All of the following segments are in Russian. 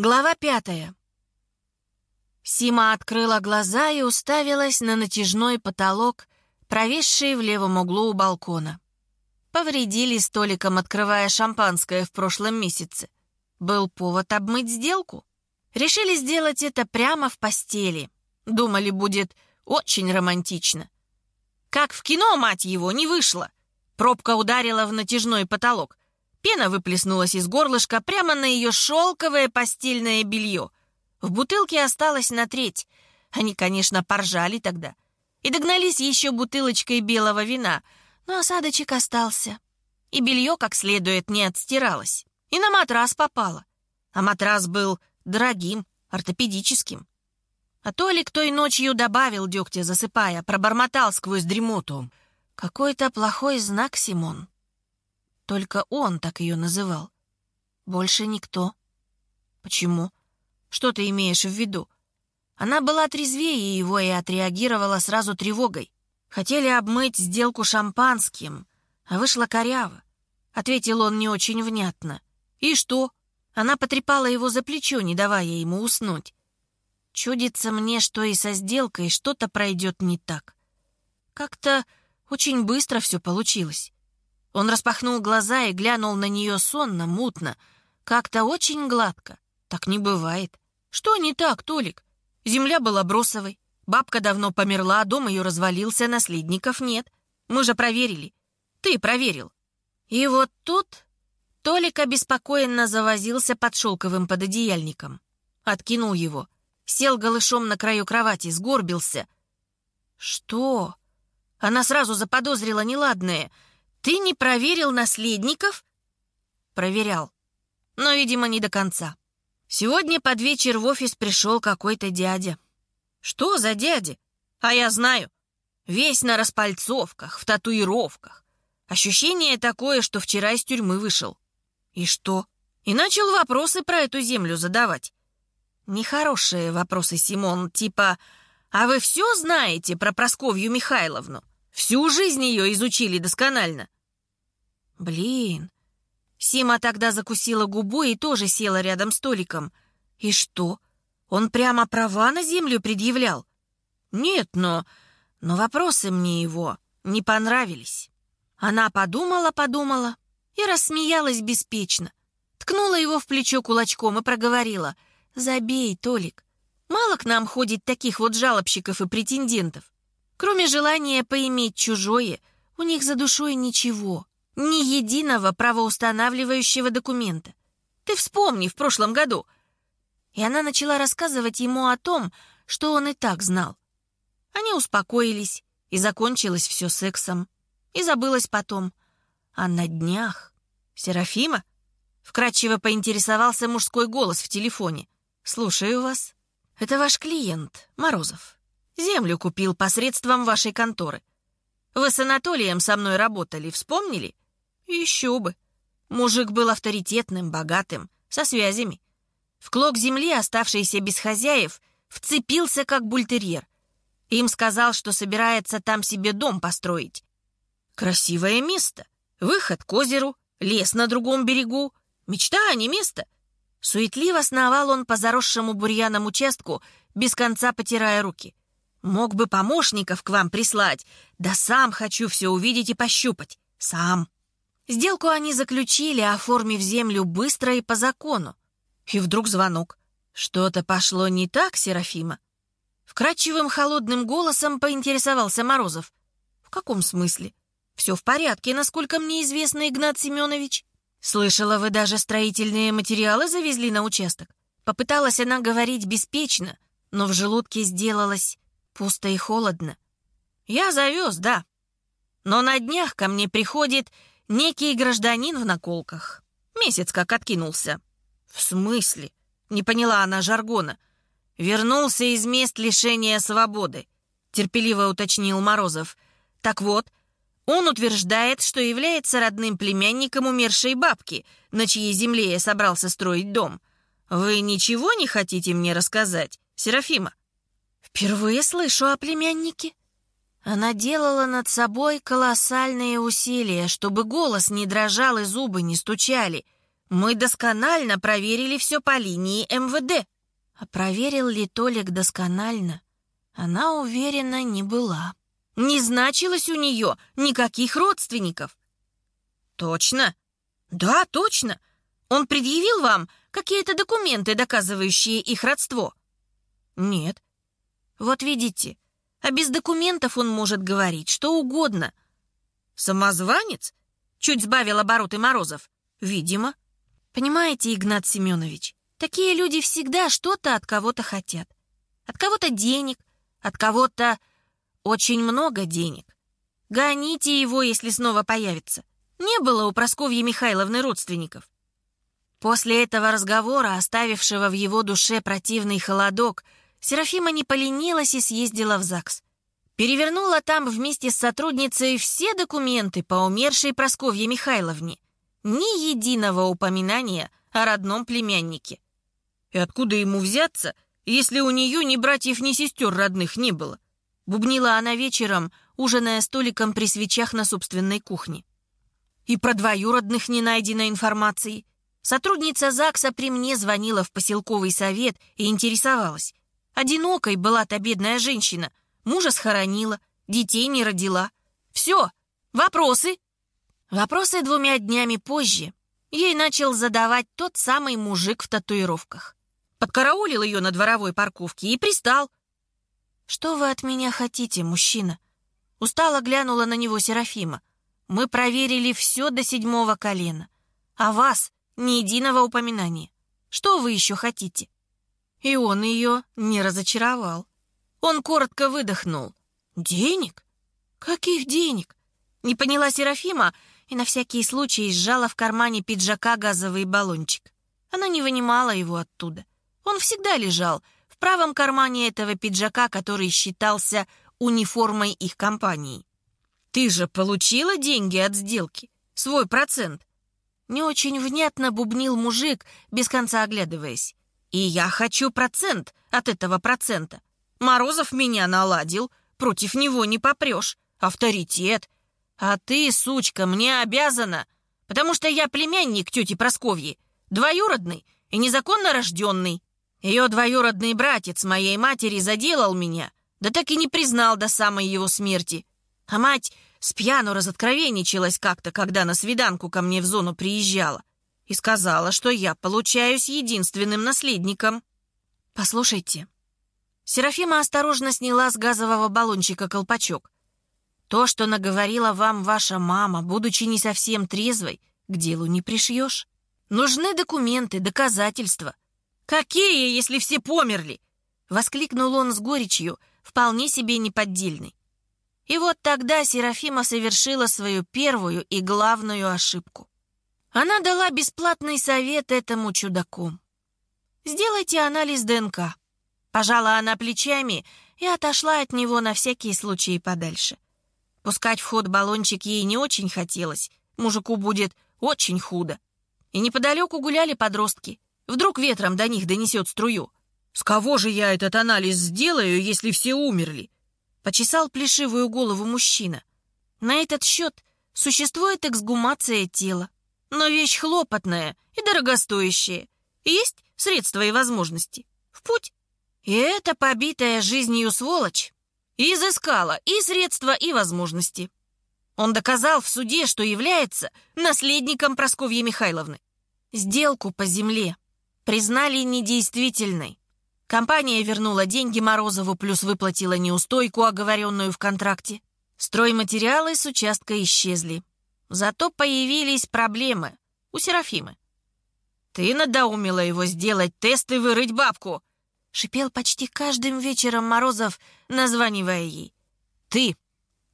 Глава пятая. Сима открыла глаза и уставилась на натяжной потолок, провисший в левом углу у балкона. Повредили столиком, открывая шампанское в прошлом месяце. Был повод обмыть сделку. Решили сделать это прямо в постели. Думали, будет очень романтично. Как в кино, мать его, не вышло. Пробка ударила в натяжной потолок. Пена выплеснулась из горлышка прямо на ее шелковое постельное белье. В бутылке осталось на треть. Они, конечно, поржали тогда. И догнались еще бутылочкой белого вина, но осадочек остался. И белье как следует не отстиралось. И на матрас попало. А матрас был дорогим, ортопедическим. А Толик той ночью добавил дегтя, засыпая, пробормотал сквозь дремоту. Какой-то плохой знак, Симон. Только он так ее называл. Больше никто. Почему? Что ты имеешь в виду? Она была трезвее его и отреагировала сразу тревогой. Хотели обмыть сделку шампанским, а вышло коряво. Ответил он не очень внятно. И что? Она потрепала его за плечо, не давая ему уснуть. Чудится мне, что и со сделкой что-то пройдет не так. Как-то очень быстро все получилось. Он распахнул глаза и глянул на нее сонно, мутно, как-то очень гладко. Так не бывает. Что не так, Толик? Земля была бросовой. Бабка давно померла, дом ее развалился, наследников нет. Мы же проверили. Ты проверил. И вот тут Толик обеспокоенно завозился под шелковым пододеяльником. Откинул его. Сел голышом на краю кровати, сгорбился. «Что?» Она сразу заподозрила неладное — «Ты не проверил наследников?» «Проверял. Но, видимо, не до конца. Сегодня под вечер в офис пришел какой-то дядя». «Что за дядя?» «А я знаю. Весь на распальцовках, в татуировках. Ощущение такое, что вчера из тюрьмы вышел». «И что?» И начал вопросы про эту землю задавать. Нехорошие вопросы, Симон, типа «А вы все знаете про Просковью Михайловну?» Всю жизнь ее изучили досконально. Блин. Сима тогда закусила губу и тоже села рядом с Толиком. И что? Он прямо права на землю предъявлял? Нет, но... Но вопросы мне его не понравились. Она подумала-подумала и рассмеялась беспечно. Ткнула его в плечо кулачком и проговорила. «Забей, Толик. Мало к нам ходит таких вот жалобщиков и претендентов. Кроме желания поиметь чужое, у них за душой ничего, ни единого правоустанавливающего документа. Ты вспомни в прошлом году. И она начала рассказывать ему о том, что он и так знал. Они успокоились, и закончилось все сексом. И забылось потом. А на днях... Серафима? Вкратчиво поинтересовался мужской голос в телефоне. «Слушаю вас. Это ваш клиент, Морозов». Землю купил посредством вашей конторы. Вы с Анатолием со мной работали, вспомнили? Еще бы. Мужик был авторитетным, богатым, со связями. В клок земли, оставшийся без хозяев, вцепился как бультерьер. Им сказал, что собирается там себе дом построить. Красивое место. Выход к озеру, лес на другом берегу. Мечта, а не место. Суетливо сновал он по заросшему бурьяном участку, без конца потирая руки. Мог бы помощников к вам прислать. Да сам хочу все увидеть и пощупать. Сам. Сделку они заключили, оформив землю быстро и по закону. И вдруг звонок. Что-то пошло не так, Серафима? Вкрадчивым холодным голосом поинтересовался Морозов. В каком смысле? Все в порядке, насколько мне известно, Игнат Семенович. Слышала, вы даже строительные материалы завезли на участок. Попыталась она говорить беспечно, но в желудке сделалось Пусто и холодно. Я завез, да. Но на днях ко мне приходит некий гражданин в наколках. Месяц как откинулся. В смысле? Не поняла она жаргона. Вернулся из мест лишения свободы, терпеливо уточнил Морозов. Так вот, он утверждает, что является родным племянником умершей бабки, на чьей земле я собрался строить дом. Вы ничего не хотите мне рассказать, Серафима? Впервые слышу о племяннике. Она делала над собой колоссальные усилия, чтобы голос не дрожал и зубы не стучали. Мы досконально проверили все по линии МВД. А проверил ли Толик досконально? Она уверена не была. Не значилось у нее никаких родственников. Точно? Да, точно. Он предъявил вам какие-то документы, доказывающие их родство? Нет. Вот видите, а без документов он может говорить что угодно. Самозванец? Чуть сбавил обороты Морозов. Видимо. Понимаете, Игнат Семенович, такие люди всегда что-то от кого-то хотят. От кого-то денег, от кого-то очень много денег. Гоните его, если снова появится. Не было у Просковьи Михайловны родственников. После этого разговора, оставившего в его душе противный холодок, Серафима не поленилась и съездила в ЗАГС. Перевернула там вместе с сотрудницей все документы по умершей Просковье Михайловне. Ни единого упоминания о родном племяннике. И откуда ему взяться, если у нее ни братьев, ни сестер родных не было? Бубнила она вечером, ужиная столиком при свечах на собственной кухне. И про двоюродных не найдено информации. Сотрудница ЗАГСа при мне звонила в поселковый совет и интересовалась. Одинокой была та бедная женщина. Мужа схоронила, детей не родила. Все, вопросы? Вопросы двумя днями позже ей начал задавать тот самый мужик в татуировках. Подкараулил ее на дворовой парковке и пристал. «Что вы от меня хотите, мужчина?» Устало глянула на него Серафима. «Мы проверили все до седьмого колена. А вас ни единого упоминания. Что вы еще хотите?» И он ее не разочаровал. Он коротко выдохнул. «Денег? Каких денег?» Не поняла Серафима и на всякий случай сжала в кармане пиджака газовый баллончик. Она не вынимала его оттуда. Он всегда лежал в правом кармане этого пиджака, который считался униформой их компании. «Ты же получила деньги от сделки? Свой процент?» Не очень внятно бубнил мужик, без конца оглядываясь. И я хочу процент от этого процента. Морозов меня наладил, против него не попрешь. Авторитет. А ты, сучка, мне обязана, потому что я племянник тети Просковьи, двоюродный и незаконно рожденный. Ее двоюродный братец моей матери заделал меня, да так и не признал до самой его смерти. А мать с пьяну разоткровенничалась как-то, когда на свиданку ко мне в зону приезжала и сказала, что я получаюсь единственным наследником. Послушайте. Серафима осторожно сняла с газового баллончика колпачок. То, что наговорила вам ваша мама, будучи не совсем трезвой, к делу не пришьешь. Нужны документы, доказательства. Какие, если все померли? Воскликнул он с горечью, вполне себе неподдельный. И вот тогда Серафима совершила свою первую и главную ошибку. Она дала бесплатный совет этому чудаку. «Сделайте анализ ДНК». Пожала она плечами и отошла от него на всякий случай подальше. Пускать в ход баллончик ей не очень хотелось. Мужику будет очень худо. И неподалеку гуляли подростки. Вдруг ветром до них донесет струю. «С кого же я этот анализ сделаю, если все умерли?» Почесал плешивую голову мужчина. На этот счет существует эксгумация тела. Но вещь хлопотная и дорогостоящая. Есть средства и возможности. В путь. И эта побитая жизнью сволочь изыскала и средства, и возможности. Он доказал в суде, что является наследником Просковьи Михайловны. Сделку по земле признали недействительной. Компания вернула деньги Морозову, плюс выплатила неустойку, оговоренную в контракте. Стройматериалы с участка исчезли. Зато появились проблемы у Серафимы. «Ты надоумила его сделать тест и вырыть бабку!» Шипел почти каждым вечером Морозов, названивая ей. «Ты!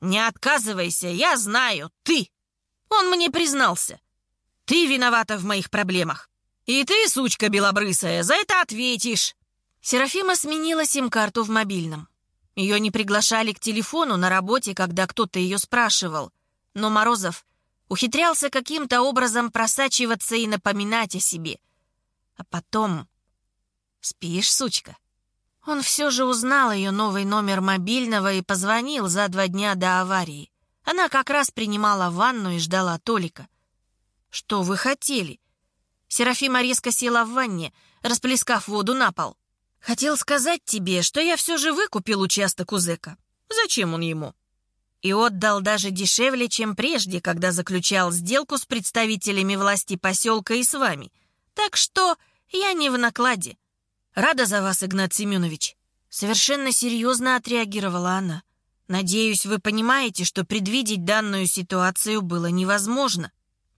Не отказывайся, я знаю, ты!» Он мне признался. «Ты виновата в моих проблемах. И ты, сучка белобрысая, за это ответишь!» Серафима сменила сим-карту в мобильном. Ее не приглашали к телефону на работе, когда кто-то ее спрашивал. Но Морозов ухитрялся каким-то образом просачиваться и напоминать о себе. А потом... «Спишь, сучка?» Он все же узнал ее новый номер мобильного и позвонил за два дня до аварии. Она как раз принимала ванну и ждала Толика. «Что вы хотели?» Серафима резко села в ванне, расплескав воду на пол. «Хотел сказать тебе, что я все же выкупил участок у зэка. Зачем он ему?» И отдал даже дешевле, чем прежде, когда заключал сделку с представителями власти поселка и с вами. Так что я не в накладе. Рада за вас, Игнат Семенович. Совершенно серьезно отреагировала она. Надеюсь, вы понимаете, что предвидеть данную ситуацию было невозможно.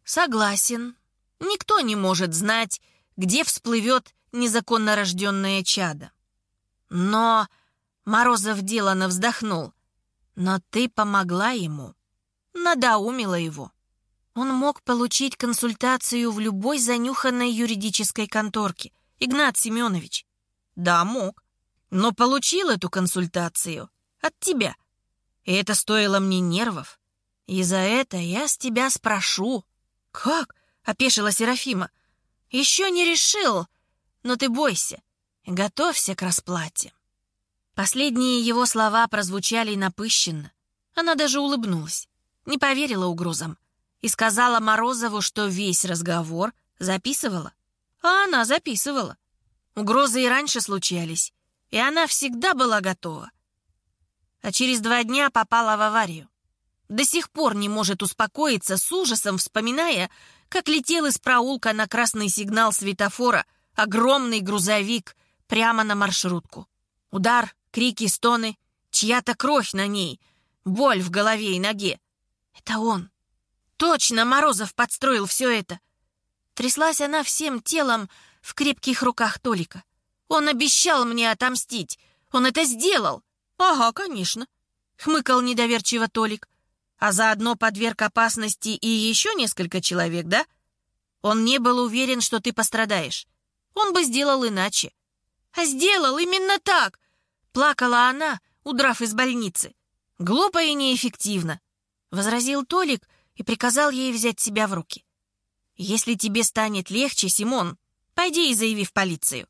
Согласен. Никто не может знать, где всплывет незаконно рожденное чадо. Но Морозов делано вздохнул. Но ты помогла ему, надоумила его. Он мог получить консультацию в любой занюханной юридической конторке. Игнат Семенович. Да, мог. Но получил эту консультацию от тебя. И это стоило мне нервов. И за это я с тебя спрошу. Как? Опешила Серафима. Еще не решил, но ты бойся. Готовься к расплате. Последние его слова прозвучали напыщенно. Она даже улыбнулась, не поверила угрозам и сказала Морозову, что весь разговор записывала. А она записывала. Угрозы и раньше случались, и она всегда была готова а через два дня попала в аварию. До сих пор не может успокоиться с ужасом, вспоминая, как летел из проулка на красный сигнал светофора огромный грузовик прямо на маршрутку. Удар, крики, стоны, чья-то кровь на ней, боль в голове и ноге. Это он. Точно Морозов подстроил все это. Тряслась она всем телом в крепких руках Толика. Он обещал мне отомстить. Он это сделал. «Ага, конечно», — хмыкал недоверчиво Толик. «А заодно подверг опасности и еще несколько человек, да? Он не был уверен, что ты пострадаешь. Он бы сделал иначе». «А сделал именно так!» — плакала она, удрав из больницы. «Глупо и неэффективно», — возразил Толик и приказал ей взять себя в руки. «Если тебе станет легче, Симон, пойди и заяви в полицию».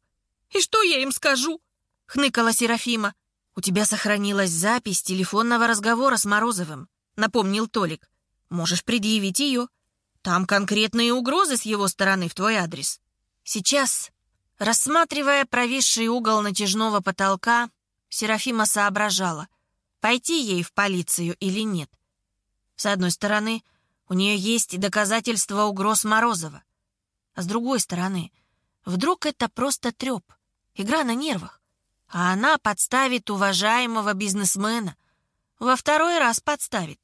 «И что я им скажу?» — хныкала Серафима. «У тебя сохранилась запись телефонного разговора с Морозовым», — напомнил Толик. «Можешь предъявить ее. Там конкретные угрозы с его стороны в твой адрес». Сейчас, рассматривая провисший угол натяжного потолка, Серафима соображала, пойти ей в полицию или нет. С одной стороны, у нее есть доказательства угроз Морозова. А с другой стороны, вдруг это просто треп, игра на нервах а она подставит уважаемого бизнесмена. Во второй раз подставит.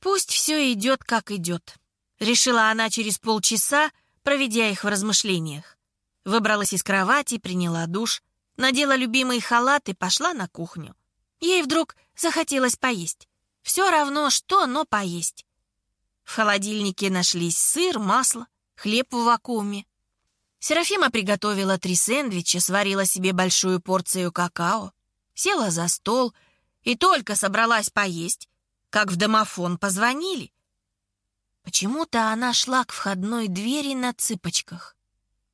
Пусть все идет, как идет. Решила она через полчаса, проведя их в размышлениях. Выбралась из кровати, приняла душ, надела любимый халат и пошла на кухню. Ей вдруг захотелось поесть. Все равно что, но поесть. В холодильнике нашлись сыр, масло, хлеб в вакууме. Серафима приготовила три сэндвича, сварила себе большую порцию какао, села за стол и только собралась поесть, как в домофон позвонили. Почему-то она шла к входной двери на цыпочках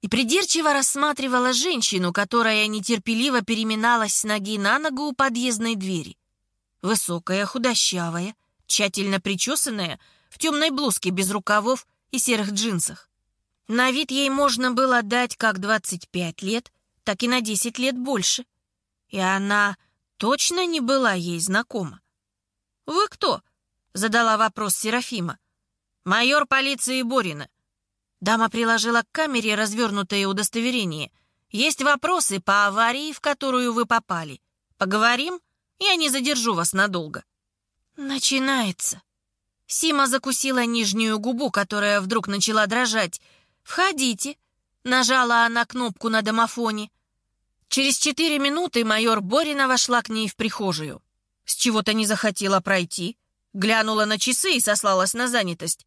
и придирчиво рассматривала женщину, которая нетерпеливо переминалась с ноги на ногу у подъездной двери. Высокая, худощавая, тщательно причесанная, в темной блузке без рукавов и серых джинсах. На вид ей можно было дать как 25 лет, так и на 10 лет больше. И она точно не была ей знакома. «Вы кто?» — задала вопрос Серафима. «Майор полиции Борина». Дама приложила к камере развернутое удостоверение. «Есть вопросы по аварии, в которую вы попали. Поговорим? Я не задержу вас надолго». «Начинается». Сима закусила нижнюю губу, которая вдруг начала дрожать, «Входите», — нажала она кнопку на домофоне. Через четыре минуты майор Борина вошла к ней в прихожую. С чего-то не захотела пройти, глянула на часы и сослалась на занятость.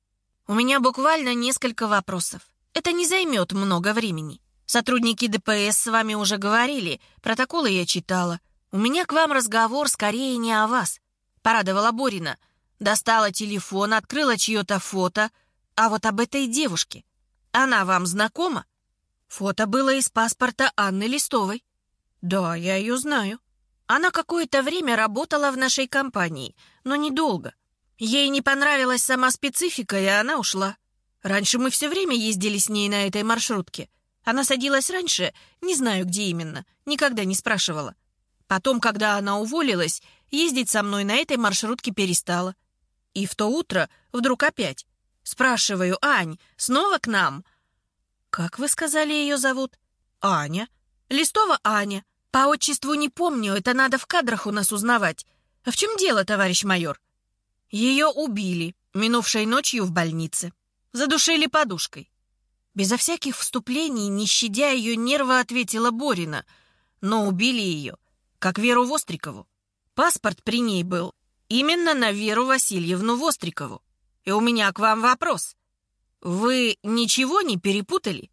«У меня буквально несколько вопросов. Это не займет много времени. Сотрудники ДПС с вами уже говорили, протоколы я читала. У меня к вам разговор скорее не о вас», — порадовала Борина. Достала телефон, открыла чье-то фото, а вот об этой девушке. Она вам знакома? Фото было из паспорта Анны Листовой. Да, я ее знаю. Она какое-то время работала в нашей компании, но недолго. Ей не понравилась сама специфика, и она ушла. Раньше мы все время ездили с ней на этой маршрутке. Она садилась раньше, не знаю, где именно, никогда не спрашивала. Потом, когда она уволилась, ездить со мной на этой маршрутке перестала. И в то утро вдруг опять. Спрашиваю, Ань, снова к нам? Как вы сказали, ее зовут? Аня. Листова Аня. По отчеству не помню, это надо в кадрах у нас узнавать. А в чем дело, товарищ майор? Ее убили минувшей ночью в больнице. Задушили подушкой. Безо всяких вступлений, не щадя ее нервы, ответила Борина. Но убили ее, как Веру Вострикову. Паспорт при ней был именно на Веру Васильевну Вострикову. И у меня к вам вопрос. Вы ничего не перепутали?